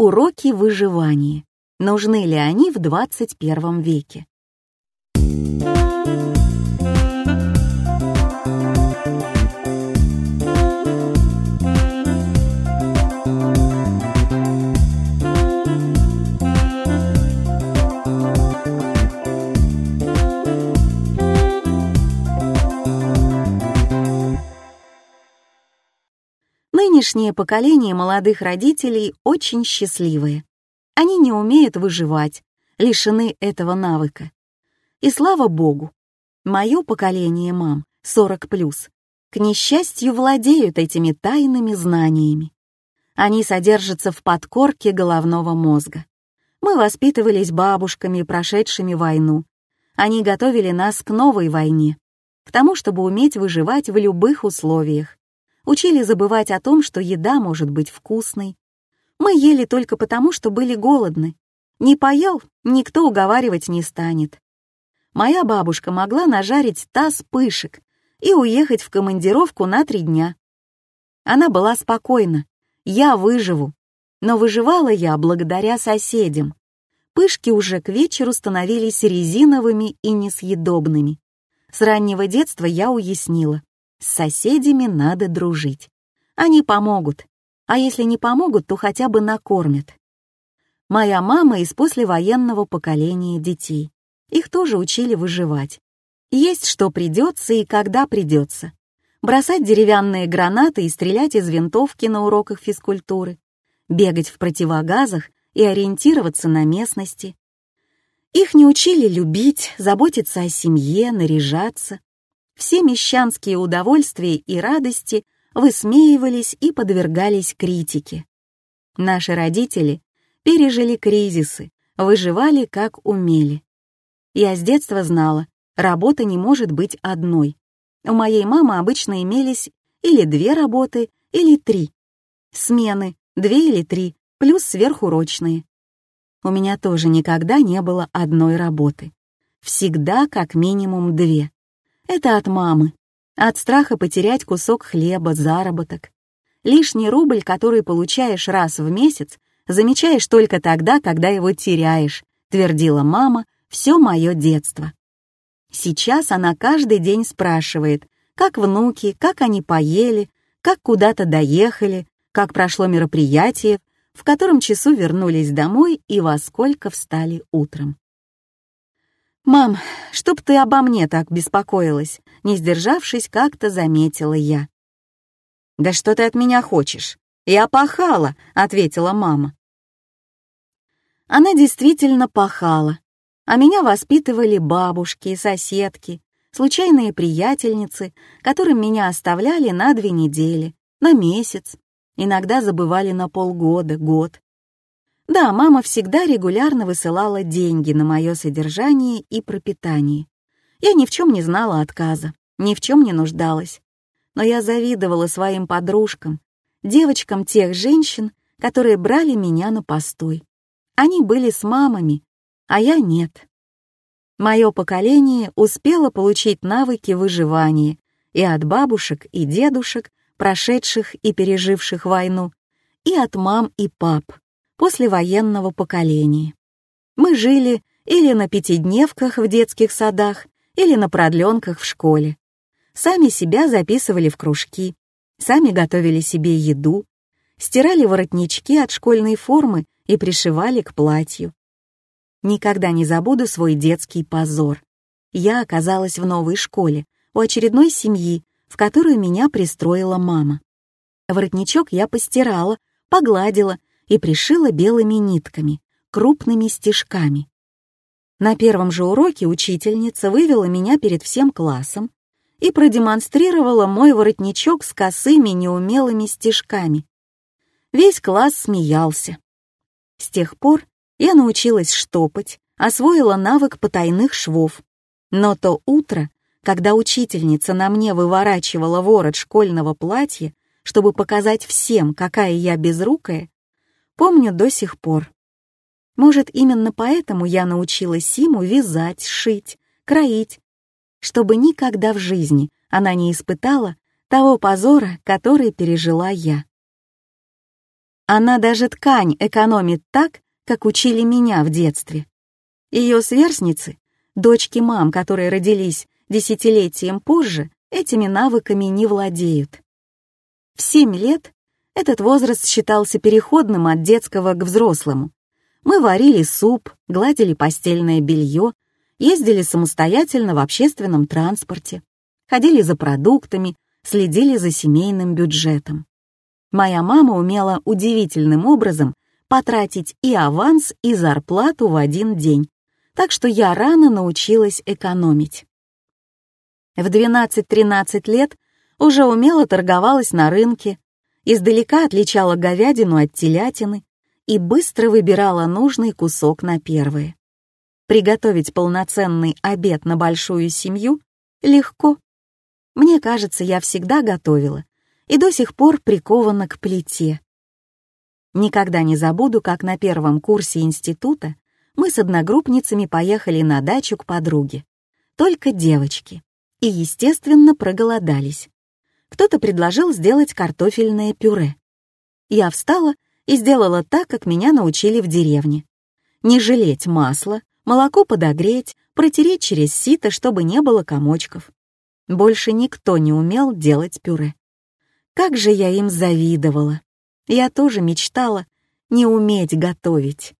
Уроки выживания. Нужны ли они в 21 веке? Нынешнее поколение молодых родителей очень счастливые. Они не умеют выживать, лишены этого навыка. И слава богу, мое поколение мам, 40+, к несчастью владеют этими тайными знаниями. Они содержатся в подкорке головного мозга. Мы воспитывались бабушками, прошедшими войну. Они готовили нас к новой войне, к тому, чтобы уметь выживать в любых условиях учили забывать о том, что еда может быть вкусной. Мы ели только потому, что были голодны. Не поел, никто уговаривать не станет. Моя бабушка могла нажарить таз пышек и уехать в командировку на три дня. Она была спокойна. Я выживу. Но выживала я благодаря соседям. Пышки уже к вечеру становились резиновыми и несъедобными. С раннего детства я уяснила. С соседями надо дружить. Они помогут, а если не помогут, то хотя бы накормят. Моя мама из послевоенного поколения детей. Их тоже учили выживать. Есть что придется и когда придется. Бросать деревянные гранаты и стрелять из винтовки на уроках физкультуры. Бегать в противогазах и ориентироваться на местности. Их не учили любить, заботиться о семье, наряжаться, все мещанские удовольствия и радости высмеивались и подвергались критике. Наши родители пережили кризисы, выживали как умели. Я с детства знала, работа не может быть одной. У моей мамы обычно имелись или две работы, или три. Смены, две или три, плюс сверхурочные. У меня тоже никогда не было одной работы. Всегда как минимум две. Это от мамы. От страха потерять кусок хлеба, заработок. Лишний рубль, который получаешь раз в месяц, замечаешь только тогда, когда его теряешь, твердила мама все мое детство. Сейчас она каждый день спрашивает, как внуки, как они поели, как куда-то доехали, как прошло мероприятие, в котором часу вернулись домой и во сколько встали утром. «Мам, чтоб ты обо мне так беспокоилась», не сдержавшись, как-то заметила я. «Да что ты от меня хочешь? Я пахала», — ответила мама. Она действительно пахала, а меня воспитывали бабушки, соседки, случайные приятельницы, которым меня оставляли на две недели, на месяц, иногда забывали на полгода, год. Да, мама всегда регулярно высылала деньги на мое содержание и пропитание. Я ни в чем не знала отказа, ни в чем не нуждалась. Но я завидовала своим подружкам, девочкам тех женщин, которые брали меня на постой. Они были с мамами, а я нет. Мое поколение успело получить навыки выживания и от бабушек и дедушек, прошедших и переживших войну, и от мам и пап, послевоенного поколения. Мы жили или на пятидневках в детских садах, или на продленках в школе. Сами себя записывали в кружки, сами готовили себе еду, стирали воротнички от школьной формы и пришивали к платью. Никогда не забуду свой детский позор. Я оказалась в новой школе, у очередной семьи, в которую меня пристроила мама. Воротничок я постирала, погладила и пришила белыми нитками, крупными стежками. На первом же уроке учительница вывела меня перед всем классом и продемонстрировала мой воротничок с косыми неумелыми стежками. Весь класс смеялся. С тех пор я научилась штопать, освоила навык потайных швов. Но то утро, когда учительница на мне выворачивала ворот школьного платья, чтобы показать всем, какая я безрукая, Помню до сих пор. Может, именно поэтому я научила Симу вязать, шить, кроить, чтобы никогда в жизни она не испытала того позора, который пережила я. Она даже ткань экономит так, как учили меня в детстве. Ее сверстницы, дочки мам, которые родились десятилетием позже, этими навыками не владеют. В семь лет этот возраст считался переходным от детского к взрослому. Мы варили суп, гладили постельное белье, ездили самостоятельно в общественном транспорте, ходили за продуктами, следили за семейным бюджетом. Моя мама умела удивительным образом потратить и аванс, и зарплату в один день, так что я рано научилась экономить. В 12-13 лет уже умело торговалась на рынке, издалека отличала говядину от телятины и быстро выбирала нужный кусок на первое. Приготовить полноценный обед на большую семью легко. Мне кажется, я всегда готовила и до сих пор прикована к плите. Никогда не забуду, как на первом курсе института мы с одногруппницами поехали на дачу к подруге. Только девочки. И, естественно, проголодались. Кто-то предложил сделать картофельное пюре. Я встала и сделала так, как меня научили в деревне. Не жалеть масла, молоко подогреть, протереть через сито, чтобы не было комочков. Больше никто не умел делать пюре. Как же я им завидовала. Я тоже мечтала не уметь готовить.